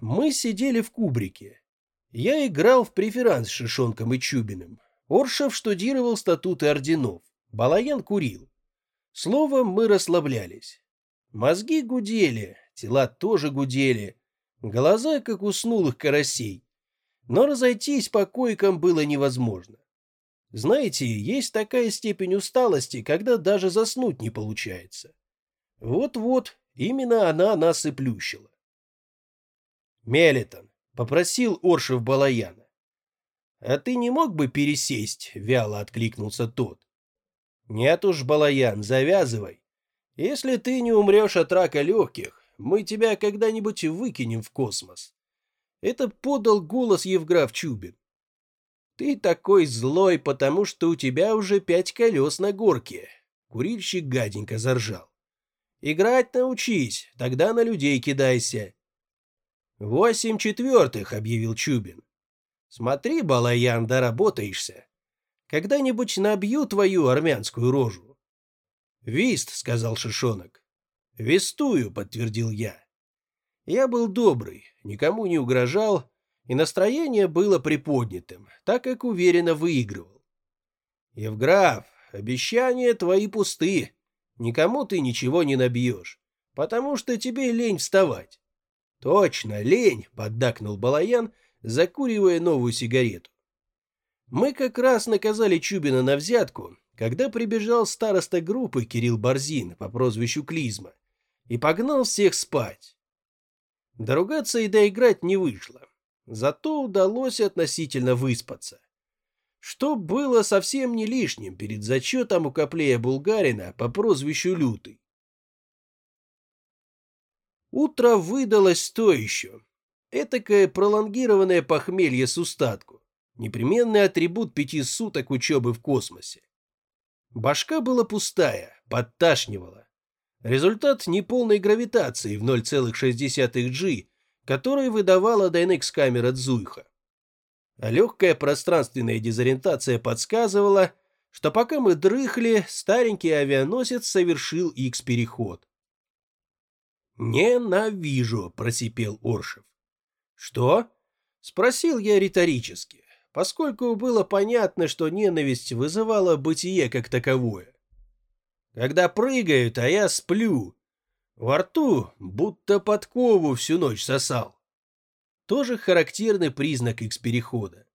Мы сидели в кубрике. Я играл в преферанс с Шишонком и Чубиным. Оршев штудировал статуты орденов. Балаян курил. Словом, мы расслаблялись. Мозги гудели, тела тоже гудели. Глаза, как уснулых карасей. Но разойтись по койкам было невозможно. Знаете, есть такая степень усталости, когда даже заснуть не получается. Вот-вот, именно она нас и плющила. Мелитон, попросил Оршев Балаяна. «А ты не мог бы пересесть?» — вяло откликнулся тот. «Нет уж, Балаян, завязывай. Если ты не умрешь от рака легких, мы тебя когда-нибудь выкинем в космос». Это подал голос Евграф Чубин. «Ты такой злой, потому что у тебя уже пять колес на горке», — курильщик гаденько заржал. «Играть научись, тогда на людей кидайся». «Восемь четвертых», — объявил Чубин. «Смотри, Балаян, доработаешься. Когда-нибудь набью твою армянскую рожу». «Вист», — сказал Шишонок. «Вестую», — подтвердил я. Я был добрый, никому не угрожал, и настроение было приподнятым, так как уверенно выигрывал. «Евграф, обещания твои пусты, никому ты ничего не набьешь, потому что тебе лень вставать». «Точно, лень», — поддакнул Балаян, закуривая новую сигарету. Мы как раз наказали Чубина на взятку, когда прибежал староста группы Кирилл Борзин по прозвищу Клизма и погнал всех спать. Доругаться и доиграть не вышло. Зато удалось относительно выспаться. Что было совсем не лишним перед зачетом у Коплея Булгарина по прозвищу Лютый. Утро выдалось то еще. Этакое пролонгированное похмелье с устатку. Непременный атрибут пяти суток учебы в космосе. Башка была пустая, подташнивала. Результат неполной гравитации в 0,6 G, который выдавала Dynex-камера Дзуйха. А легкая пространственная дезориентация подсказывала, что пока мы дрыхли, старенький авианосец совершил X-переход. «Ненавижу», — просипел Оршев. «Что?» — спросил я риторически, поскольку было понятно, что ненависть вызывала бытие как таковое. Когда прыгают, а я сплю. Во рту будто подкову всю ночь сосал. Тоже характерный признак X-перехода.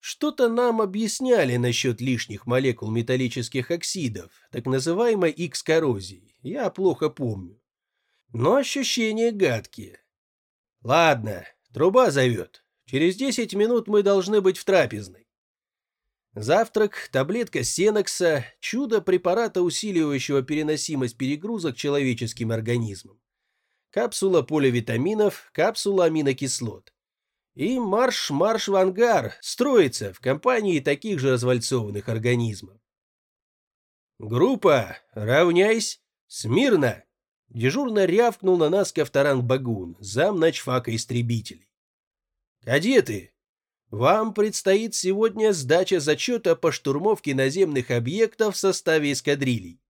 Что-то нам объясняли насчет лишних молекул металлических оксидов, так называемой X-коррозии. Я плохо помню. Но ощущения гадкие. Ладно, труба зовет. Через 10 минут мы должны быть в трапезной. Завтрак, таблетка сенокса, чудо препарата, усиливающего переносимость перегрузок человеческим организмом. Капсула поливитаминов, капсула аминокислот. И марш-марш в ангар строится в компании таких же развальцованных организмов. «Группа, равняйсь! Смирно!» Дежурно рявкнул на нас Ковторан Багун, зам начфака истребителей. «Кадеты, вам предстоит сегодня сдача зачета по штурмовке наземных объектов в составе эскадрилей.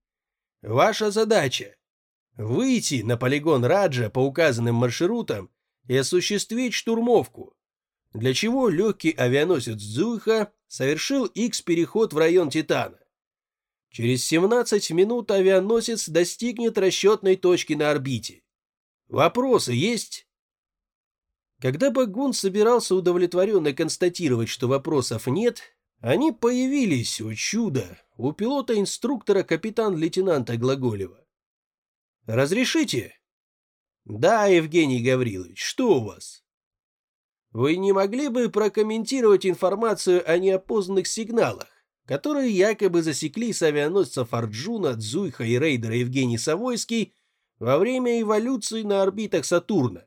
Ваша задача – выйти на полигон Раджа по указанным маршрутам и осуществить штурмовку, для чего легкий авианосец Дзуйха совершил X-переход в район Титана. Через 17 минут авианосец достигнет расчетной точки на орбите. Вопросы есть? Когда Багун собирался удовлетворенно констатировать, что вопросов нет, они появились, о чудо, у пилота-инструктора капитан-лейтенанта Глаголева. «Разрешите?» «Да, Евгений Гаврилович, что у вас?» «Вы не могли бы прокомментировать информацию о неопознанных сигналах, которые якобы засекли с авианосцев Арджуна, Дзуйха и рейдера Евгений Савойский во время эволюции на орбитах Сатурна?»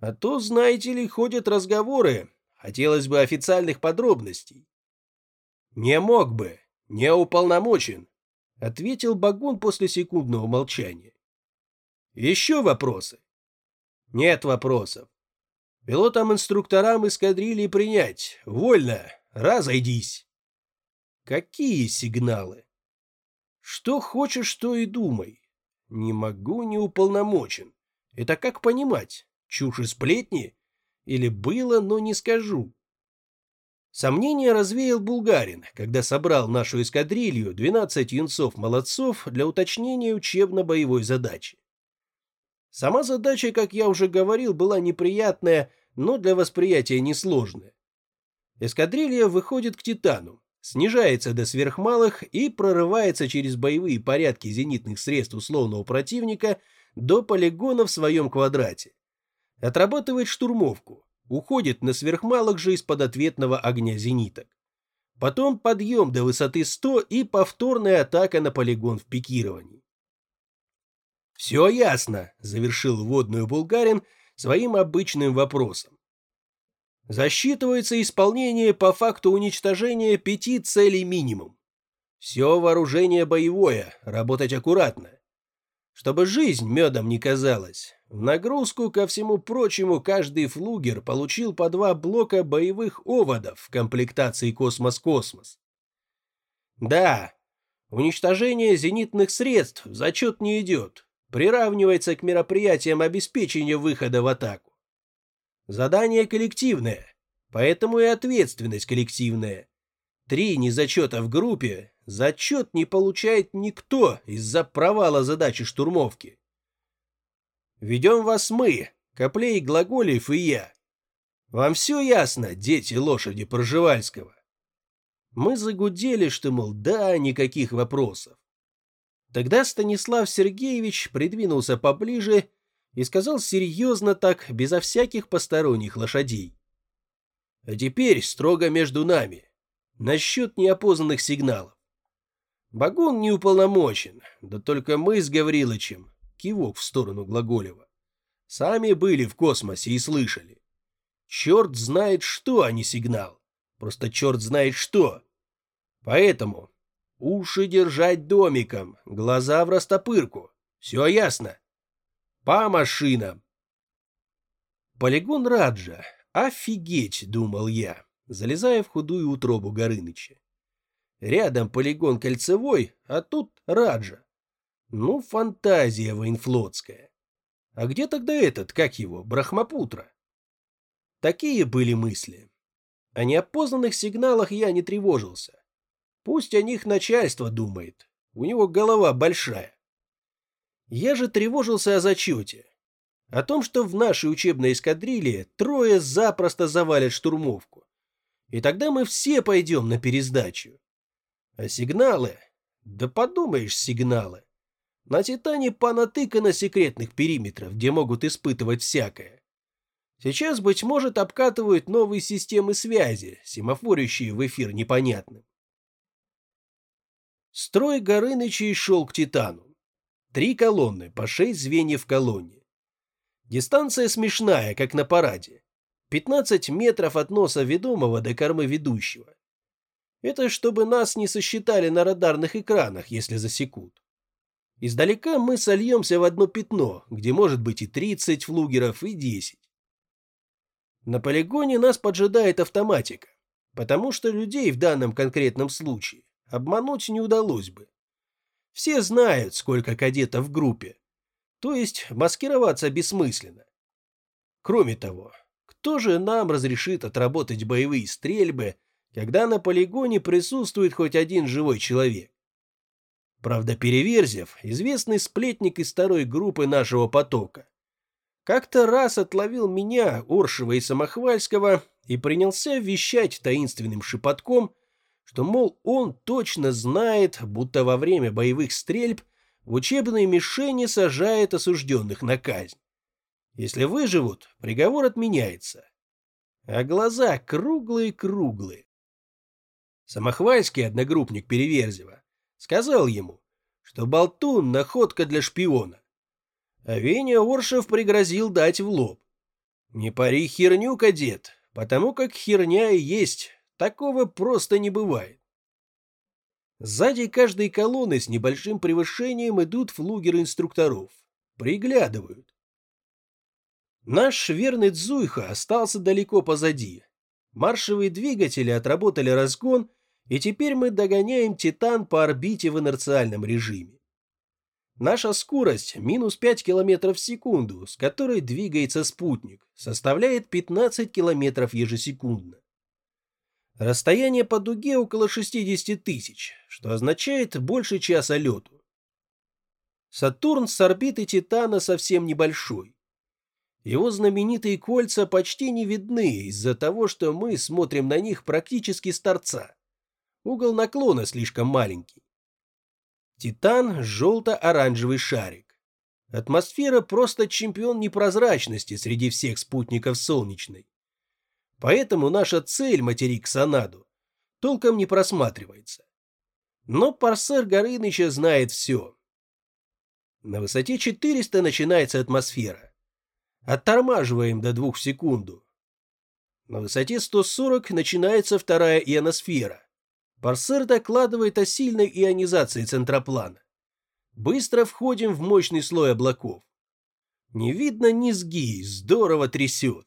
А то, знаете ли, ходят разговоры. Хотелось бы официальных подробностей. Не мог бы, не уполномочен, ответил Багун после секундного молчания. Еще вопросы? Нет вопросов. Пилотам-инструкторам эскадрильи принять. Вольно, разойдись. Какие сигналы? Что хочешь, что и думай. Не могу, не уполномочен. Это как понимать? Чушь и сплетни? Или было, но не скажу. Сомнения развеял Булгарин, когда собрал нашу эскадрилью 12 юнцов-молодцов для уточнения учебно-боевой задачи. Сама задача, как я уже говорил, была неприятная, но для восприятия несложная. Эскадрилья выходит к Титану, снижается до сверхмалых и прорывается через боевые порядки зенитных средств условного противника до полигона в своем квадрате. Отрабатывает штурмовку, уходит на сверхмалых же из-под ответного огня зениток. Потом подъем до высоты 100 и повторная атака на полигон в пикировании. «Все ясно», — завершил водную Булгарин своим обычным вопросом. Засчитывается исполнение по факту уничтожения пяти целей минимум. Все вооружение боевое, работать аккуратно. Чтобы жизнь медом не казалась, в нагрузку ко всему прочему каждый флугер получил по два блока боевых оводов в комплектации «Космос-Космос». Да, уничтожение зенитных средств в зачет не идет, приравнивается к мероприятиям обеспечения выхода в атаку. Задание коллективное, поэтому и ответственность коллективная. Три незачета в группе, зачет не получает никто из-за провала задачи штурмовки. Ведем вас мы, Коплей, Глаголев и я. Вам все ясно, дети лошади Проживальского? Мы загудели, что, мол, да, никаких вопросов. Тогда Станислав Сергеевич придвинулся поближе и сказал серьезно так, безо всяких посторонних лошадей. А теперь строго между нами. Насчет неопознанных сигналов. Багун не уполномочен, да только мы с Гаврилычем, кивок в сторону Глаголева, сами были в космосе и слышали. Черт знает что, а не сигнал. Просто черт знает что. Поэтому Уши держать домиком, глаза в растопырку. Все ясно? По машинам. Полигон Раджа. Офигеть, думал я, залезая в худую утробу Горыныча. Рядом полигон кольцевой, а тут Раджа. Ну, фантазия воинфлотская. А где тогда этот, как его, Брахмапутра? Такие были мысли. О неопознанных сигналах я не тревожился. Пусть о них начальство думает. У него голова большая. Я же тревожился о зачете. О том, что в нашей учебной эскадрилье трое запросто завалят штурмовку. И тогда мы все пойдем на пересдачу. А сигналы? Да подумаешь, сигналы. На Титане понатыкано секретных периметров, где могут испытывать всякое. Сейчас, быть может, обкатывают новые системы связи, семафорящие в эфир непонятным. Строй Горынычей шел к Титану. Три колонны, по шесть звеньев колонне. Дистанция смешная, как на параде. 15 метров от носа ведомого до кормы ведущего. Это чтобы нас не сосчитали на радарных экранах, если засекут. Издалека мы сольемся в одно пятно, где может быть и 30 флугеров, и 10. На полигоне нас поджидает автоматика, потому что людей в данном конкретном случае обмануть не удалось бы. Все знают, сколько кадетов в группе, то есть маскироваться бессмысленно. Кроме того, кто же нам разрешит отработать боевые стрельбы, когда на полигоне присутствует хоть один живой человек? Правда, Переверзев, известный сплетник из второй группы нашего потока, как-то раз отловил меня, Оршева и Самохвальского, и принялся вещать таинственным шепотком, что, мол, он точно знает, будто во время боевых стрельб в учебные мишени сажает осужденных на казнь. Если выживут, приговор отменяется. А глаза круглые-круглые. Самохвальский одногруппник Переверзева сказал ему, что болтун — находка для шпиона. А Веня Оршев пригрозил дать в лоб. Не пари херню, кадет, потому как херня и есть Такого просто не бывает. Сзади каждой колонны с небольшим превышением идут флугеры инструкторов. Приглядывают. Наш верный Дзуйха остался далеко позади. Маршевые двигатели отработали разгон, и теперь мы догоняем Титан по орбите в инерциальном режиме. Наша скорость минус 5 км в секунду, с которой двигается спутник, составляет 15 км ежесекундно. Расстояние по дуге около 60 тысяч, что означает больше часа лету. Сатурн с орбиты Титана совсем небольшой. Его знаменитые кольца почти не видны из-за того, что мы смотрим на них практически с торца. Угол наклона слишком маленький. Титан – желто-оранжевый шарик. Атмосфера просто чемпион непрозрачности среди всех спутников Солнечной. Поэтому наша цель, материк Санаду, толком не просматривается. Но парсер Горыныча знает все. На высоте 400 начинается атмосфера. Оттормаживаем до 2 в секунду. На высоте 140 начинается вторая ионосфера. Парсер докладывает о сильной ионизации центроплана. Быстро входим в мощный слой облаков. Не видно низги, здорово трясет.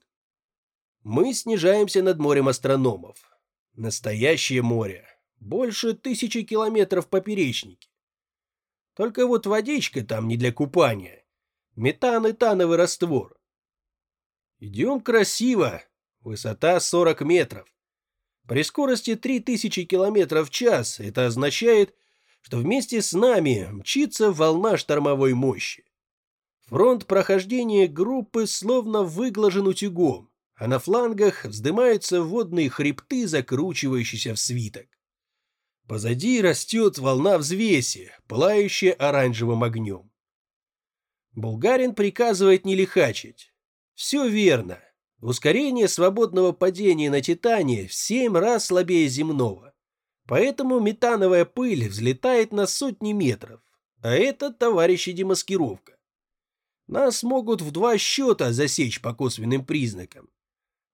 Мы снижаемся над морем астрономов. Настоящее море. Больше тысячи километров поперечнике. Только вот водичка там не для купания. Метан и тановый раствор. Идем красиво. Высота 40 метров. При скорости 3000 км в час это означает, что вместе с нами мчится волна штормовой мощи. Фронт прохождения группы словно выглажен утюгом, а на флангах вздымаются водные хребты, закручивающиеся в свиток. Позади растет волна взвеси, пылающая оранжевым огнем. Булгарин приказывает не лихачить. Все верно. Ускорение свободного падения на Титане в семь раз слабее земного. Поэтому метановая пыль взлетает на сотни метров. А это, товарищи, демаскировка. Нас могут в два счета засечь по косвенным признакам.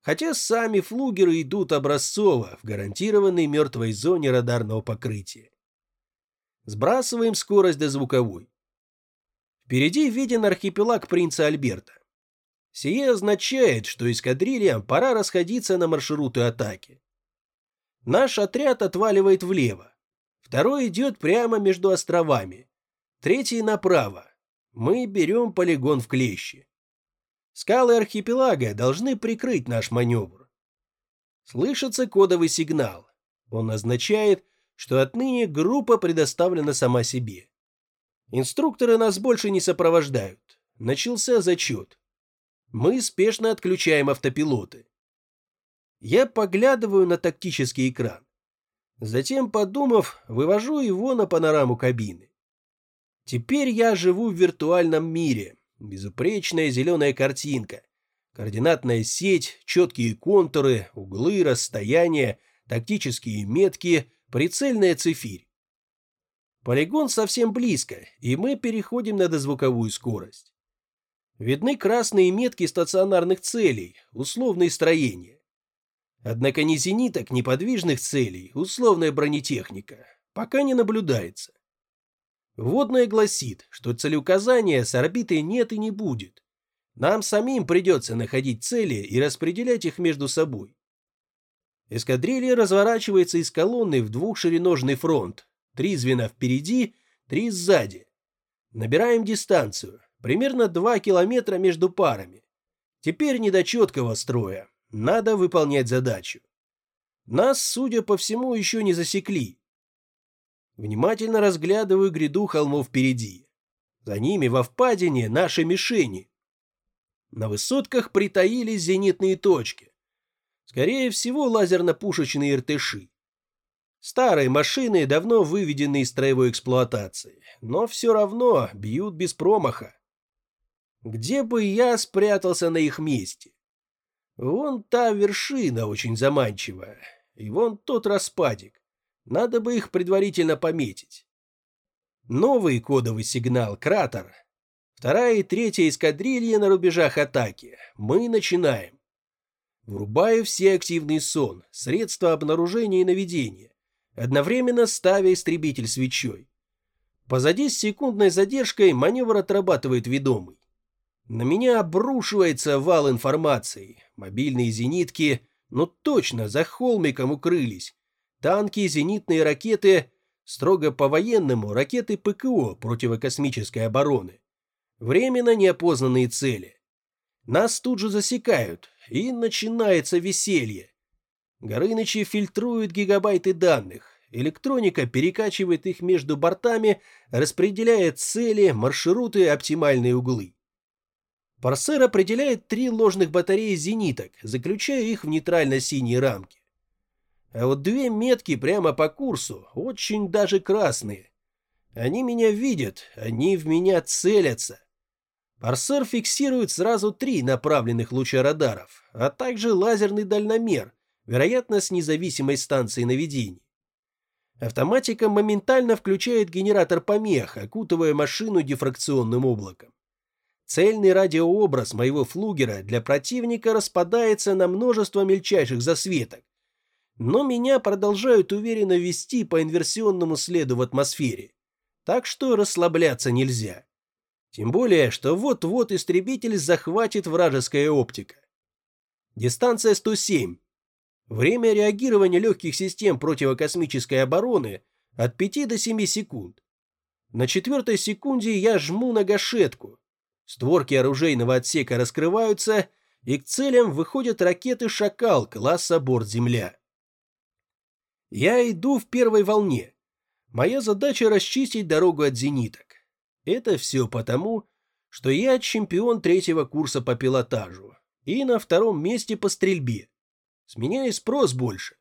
Хотя сами флугеры идут образцово в гарантированной мертвой зоне радарного покрытия. Сбрасываем скорость до звуковой. Впереди виден архипелаг принца Альберта. Сие означает, что эскадрильям пора расходиться на маршруты атаки. Наш отряд отваливает влево. Второй идет прямо между островами. Третий направо. Мы берем полигон в клещи. Скалы архипелага должны прикрыть наш маневр. Слышится кодовый сигнал. Он означает, что отныне группа предоставлена сама себе. Инструкторы нас больше не сопровождают. Начался зачет. Мы спешно отключаем автопилоты. Я поглядываю на тактический экран. Затем, подумав, вывожу его на панораму кабины. Теперь я живу в виртуальном мире. Безупречная зеленая картинка. Координатная сеть, четкие контуры, углы, расстояния, тактические метки, прицельная цифирь. Полигон совсем близко, и мы переходим на дозвуковую скорость. Видны красные метки стационарных целей, условные строения. Однако ни зениток, ни подвижных целей, условная бронетехника, пока не наблюдается. Водное гласит, что целеуказания с орбиты нет и не будет. Нам самим придется находить цели и распределять их между собой. Эскадрилья разворачивается из колонны в двухшириножный фронт. Три звена впереди, три сзади. Набираем дистанцию. Примерно 2 километра между парами. Теперь не до четкого строя. Надо выполнять задачу. Нас, судя по всему, еще не засекли. Внимательно разглядываю гряду холмов впереди. За ними во впадине наши мишени. На высотках притаились зенитные точки. Скорее всего, лазерно-пушечные РТШи. Старые машины давно выведены из строевой эксплуатации, но все равно бьют без промаха. Где бы я спрятался на их месте? Вон та вершина очень заманчивая, и вон тот распадик. Надо бы их предварительно пометить. Новый кодовый сигнал «Кратер». Вторая и третья эскадрилья на рубежах атаки. Мы начинаем. Врубаю все активный сон, средства обнаружения и наведения, одновременно ставя истребитель свечой. Позади с секундной задержкой маневр отрабатывает ведомый. На меня обрушивается вал информации. Мобильные зенитки, ну точно, за холмиком укрылись. Танки, зенитные ракеты. Строго по-военному ракеты ПКО противокосмической обороны. Временно неопознанные цели. Нас тут же засекают, и начинается веселье. Горынычи фильтруют гигабайты данных, электроника перекачивает их между бортами, распределяя цели, маршруты, оптимальные углы. Парсер определяет три ложных батареи зениток, заключая их в нейтрально-синие рамки. А вот две метки прямо по курсу, очень даже красные. Они меня видят, они в меня целятся. Парсер фиксирует сразу три направленных луча радаров, а также лазерный дальномер, вероятно, с независимой станцией наведения. Автоматика моментально включает генератор помех, окутывая машину дифракционным облаком. Цельный радиообраз моего флугера для противника распадается на множество мельчайших засветок, но меня продолжают уверенно вести по инверсионному следу в атмосфере, так что расслабляться нельзя. Тем более, что вот-вот истребитель захватит вражеская оптика. Дистанция 107. Время реагирования легких систем противокосмической обороны от 5 до 7 секунд. На четвертой секунде я жму на гашетку. Створки оружейного отсека раскрываются, и к целям выходят ракеты «Шакал» класса «Борт-Земля». Я иду в первой волне. Моя задача расчистить дорогу от зениток. Это все потому, что я чемпион третьего курса по пилотажу и на втором месте по стрельбе. С меня и спрос больше.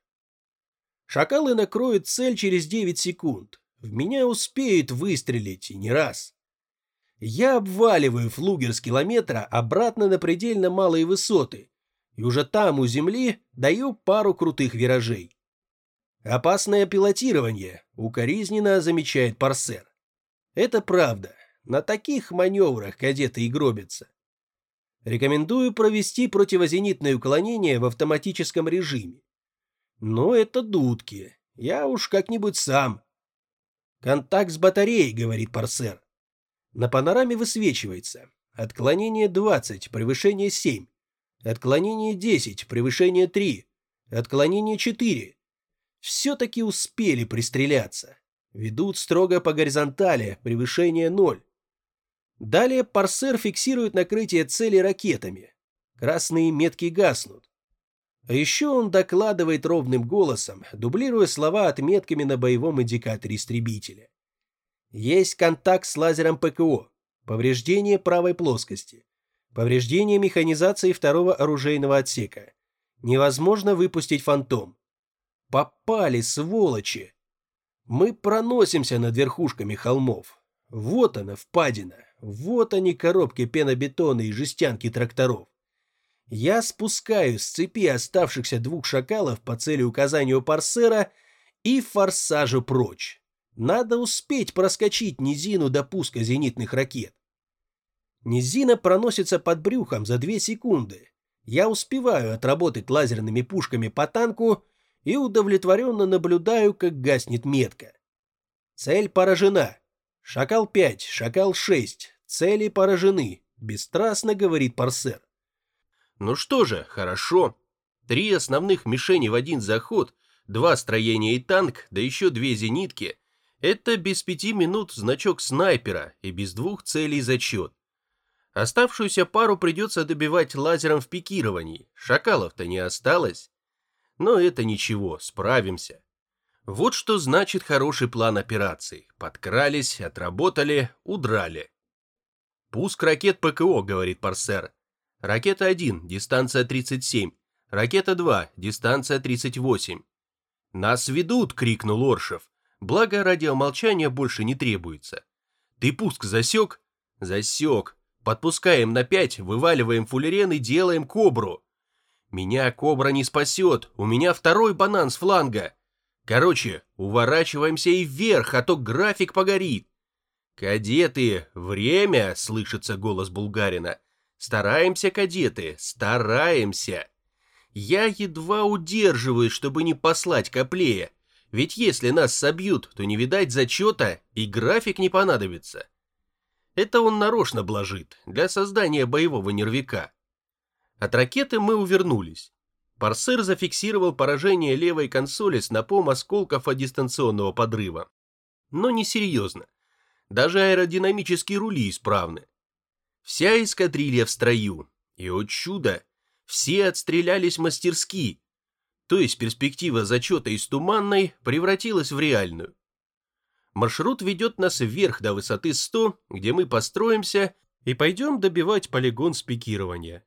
Шакалы накроют цель через 9 секунд. В меня успеют выстрелить, и не раз. Я обваливаю флугер с километра обратно на предельно малые высоты, и уже там, у земли, даю пару крутых виражей. Опасное пилотирование, укоризненно замечает Парсер. Это правда. На таких маневрах кадеты и гробятся. Рекомендую провести противозенитное уклонение в автоматическом режиме. Но это дудки. Я уж как-нибудь сам. Контакт с батареей, говорит Парсер. На панораме высвечивается. Отклонение 20, превышение 7. Отклонение 10, превышение 3. Отклонение 4. Все-таки успели пристреляться. Ведут строго по горизонтали, превышение 0. Далее парсер фиксирует накрытие цели ракетами. Красные метки гаснут. А еще он докладывает ровным голосом, дублируя слова отметками на боевом индикаторе истребителя. Есть контакт с лазером ПКО. Повреждение правой плоскости. Повреждение механизации второго оружейного отсека. Невозможно выпустить фантом. Попали, сволочи! Мы проносимся над верхушками холмов. Вот она, впадина. Вот они, коробки пенобетона и жестянки тракторов. Я спускаю с цепи оставшихся двух шакалов по цели указанию парсера и форсажу прочь. Надо успеть проскочить низину до пуска зенитных ракет. Низина проносится под брюхом за две секунды. Я успеваю отработать лазерными пушками по танку и удовлетворенно наблюдаю, как гаснет метка. Цель поражена. «Шакал 5, Шакал 6, цели поражены», — бесстрастно говорит Парсер. «Ну что же, хорошо. Три основных мишени в один заход, два строения и танк, да еще две зенитки. Это без пяти минут значок снайпера и без двух целей зачет. Оставшуюся пару придется добивать лазером в пикировании, шакалов-то не осталось. Но это ничего, справимся. Вот что значит хороший план операции. Подкрались, отработали, удрали. Пуск ракет ПКО, говорит Парсер. Ракета 1, дистанция 37. Ракета 2, дистанция 38. Нас ведут, крикнул Оршев. Благо радиомолчания больше не требуется. Ты пуск засек? Засек. Подпускаем на 5, вываливаем фуллерен и делаем кобру. Меня кобра не спасет, у меня второй банан с фланга. Короче, уворачиваемся и вверх, а то график погорит. «Кадеты, время!» — слышится голос булгарина. «Стараемся, кадеты, стараемся!» Я едва удерживаюсь, чтобы не послать Коплея, ведь если нас собьют, то не видать зачета и график не понадобится. Это он нарочно блажит, для создания боевого нервика. От ракеты мы увернулись. Парсер зафиксировал поражение левой консоли снопом осколков от дистанционного подрыва. но не серьезно. Даже аэродинамические рули исправны. Вся эскадрилья в строю, и, о чудо, все отстрелялись мастерски, то есть перспектива зачета из туманной превратилась в реальную. Маршрут ведет нас вверх до высоты 100, где мы построимся и пойдем добивать полигон спикирования.